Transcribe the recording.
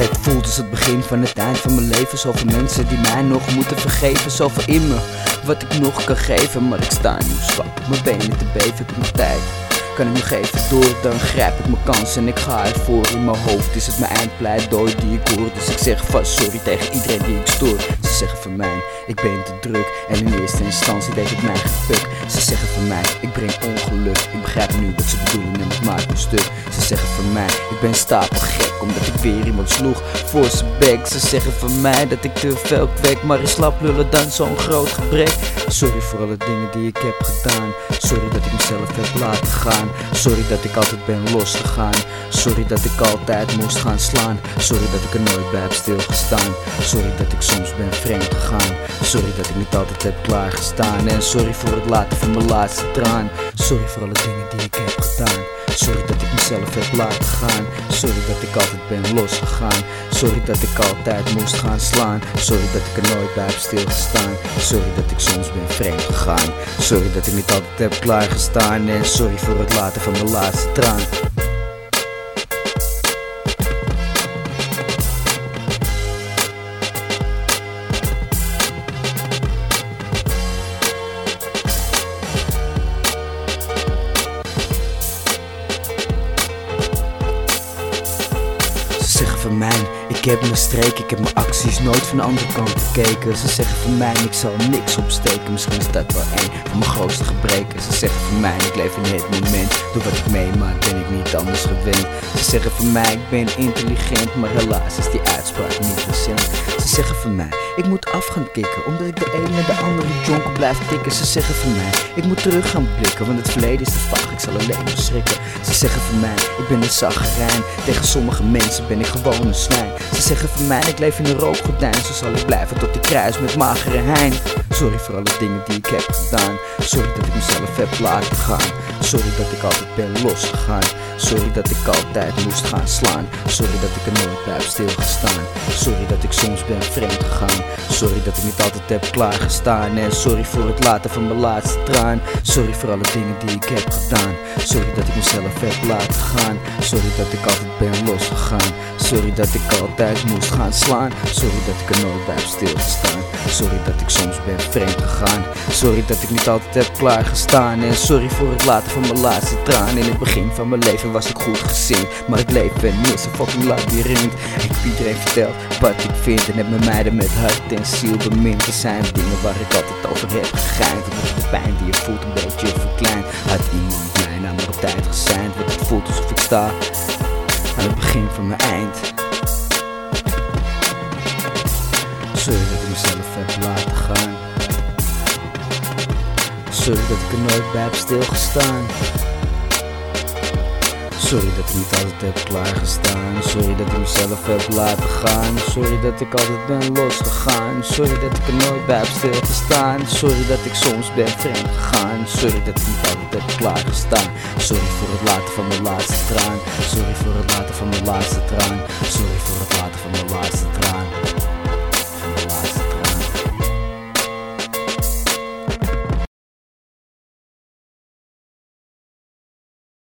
Het voelt als het begin van het eind van mijn leven. Zoveel mensen die mij nog moeten vergeven. Zoveel in me, wat ik nog kan geven. Maar ik sta nu zwak mijn benen te beven. Heb nog tijd? Kan ik nog even door, dan grijp ik mijn kans en ik ga ervoor. In mijn hoofd is het mijn eindpleidooi die ik hoor. Dus ik zeg vast sorry tegen iedereen die ik stoor. Ze zeggen van mij, ik ben te druk. En in eerste instantie deed ik mij gepuk. Ze zeggen van mij, ik breng ongeluk. Ik begrijp nu wat ze bedoelen en het maakt me stuk. Ze zeggen van mij, ik ben stapelgek. Omdat ik weer iemand sloeg voor zijn bek. Ze zeggen van mij dat ik te veel kwek. Maar is slap lullen dan zo'n groot gebrek. Sorry voor alle dingen die ik heb gedaan. Sorry dat ik mezelf heb laten gaan. Sorry dat ik altijd ben losgegaan. Sorry dat ik altijd moest gaan slaan. Sorry dat ik er nooit bij heb stilgestaan. Sorry dat ik soms ben vreemd Sorry dat ik niet altijd heb klaargestaan. En sorry voor het laten van mijn laatste traan. Sorry voor alle dingen die ik heb gedaan. Sorry dat ik mezelf heb laten gaan. Sorry dat ik altijd ben losgegaan. Sorry dat ik altijd moest gaan slaan. Sorry dat ik er nooit bij heb stilgestaan. Sorry dat ik soms ben vreemd gegaan. Sorry dat ik niet altijd heb klaargestaan. En sorry voor het laten van mijn laatste traan. Van mij, ik heb mijn streek, ik heb mijn acties nooit van de andere kant bekeken. Ze zeggen van mij, ik zal niks opsteken, misschien is dat wel een van mijn grootste gebreken. Ze zeggen van mij, ik leef in het moment, door wat ik meemaak ben ik niet anders gewend. Ze zeggen van mij, ik ben intelligent, maar helaas is die uitspraak niet recent. Ze zeggen van mij, ik moet af gaan kicken, omdat ik de ene de andere jonkel blijf tikken. Ze zeggen van mij, ik moet terug gaan blikken, want het verleden is te vaag, ik zal alleen maar schrikken. Ze zeggen van mij, ik ben een zaggerijn, tegen sommige mensen ben ik gewoon Ze zeggen van mij, ik leef in een rookgordijn, zo zal ik blijven tot ik kruis met magere hein. Sorry voor alle dingen die ik heb gedaan, sorry dat ik mezelf heb laten gaan. Sorry dat ik altijd ben losgegaan. Sorry dat ik altijd moest gaan slaan. Sorry dat ik er nooit bij heb stilgestaan. Sorry dat ik soms ben vreemd gegaan. Sorry dat ik niet altijd heb klaargestaan. En sorry voor het laten van mijn laatste traan. Sorry voor alle dingen die ik heb gedaan. Sorry dat ik mezelf heb laten gaan. Sorry dat ik altijd ben losgegaan. Sorry dat ik altijd moest gaan slaan. Sorry dat ik er nooit bij heb stilgestaan. Sorry dat ik soms ben vreemd gegaan. Sorry dat ik niet altijd heb klaargestaan. En sorry voor het laten van mijn laatste traan. In het begin van mijn leven was ik goed gezind. Maar het leven is een fucking. Ik heb iedereen verteld wat ik vind. En heb mijn meiden met hart en ziel bemind. Er zijn dingen waar ik altijd over heb gegeind. Omdat de pijn die je voelt een beetje verkleind. Had iemand mij namelijk op tijd geseind. Want het voelt alsof ik sta aan het begin van mijn eind. Sorry dat ik mezelf heb laten. Sorry dat ik er nooit bij heb stilgestaan. Sorry dat ik niet altijd heb klaargestaan. Sorry dat ik mezelf heb laten gaan. Sorry dat ik altijd ben losgegaan. Sorry dat ik er nooit bij heb stilgestaan. Sorry dat ik soms ben vreemd gegaan. Sorry dat ik niet altijd heb klaargestaan. Sorry voor het laten van mijn laatste traan. Sorry voor het laten van mijn laatste traan. Sorry voor het laten van mijn laatste traan.